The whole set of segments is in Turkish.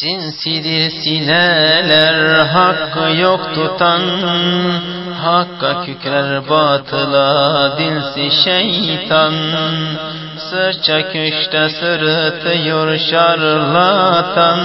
Sinsidir sineler hakkı yok tutan Hakka kükrer batıla dilsi şeytan. Sırça köşte sırıtıyor şarlatan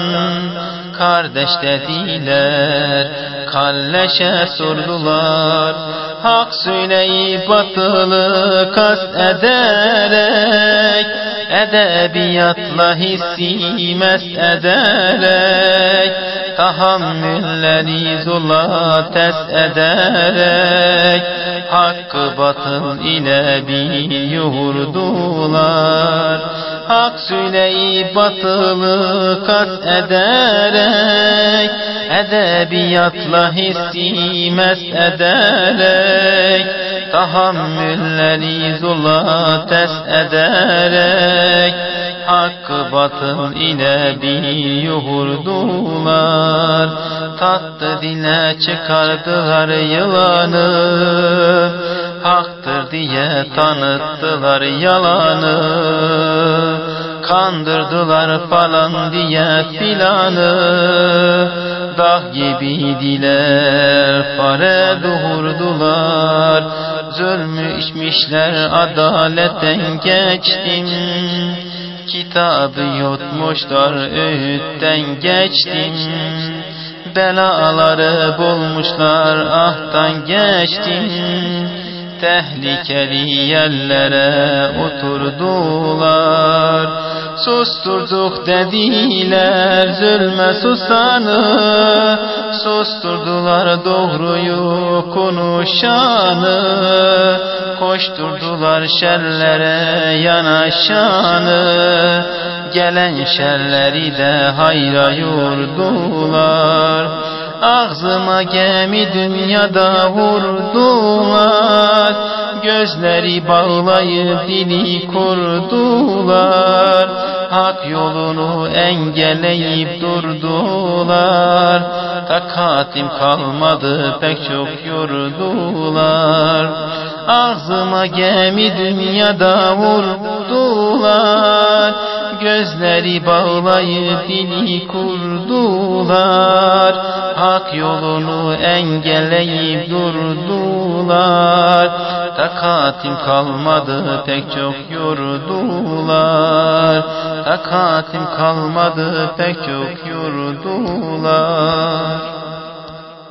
Kardeş dediler kalleşe sordular Hak söyleyip batılı kast ederek Edebiyatla hissi mest ederek Tahammülleri zula tes ederek Hakkı batıl ile bir yoğurdular Hak söyleyip batılı kat ederek Edebiyatla hissi mest ederek Tahammülleri zula tes ederek Hakkı batıl ile bir yoğurdular Tatlı dile çıkardılar yılanı Haktır diye tanıttılar yalanı Kandırdılar falan diye filanı Dah gibiydiler fare doğurdular. Zulmü içmişler adaletten geçtim. Kitabı yutmuşlar öğütten geçtim. Belaları bulmuşlar ahtan geçtim. Tehlikeli yerlere oturdular Susturduk dediler zulme susanı. Susturdular doğruyu konuşanı. Koşturdular şerlere yanaşanı. Gelen şerleri de hayra yordular Ağzıma gemi dünyada vurdular. Gözleri bağlayıp dili kurdular Hak yolunu engelleyip durdular. Takatim kalmadı pek çok yordular Ağzıma gemi dünyada vurdular Gözleri bağlayıp dili kurdular. Hak yolunu engelleyip durdular. Takatim kalmadı pek çok yordular. Takatim kalmadı pek çok yordular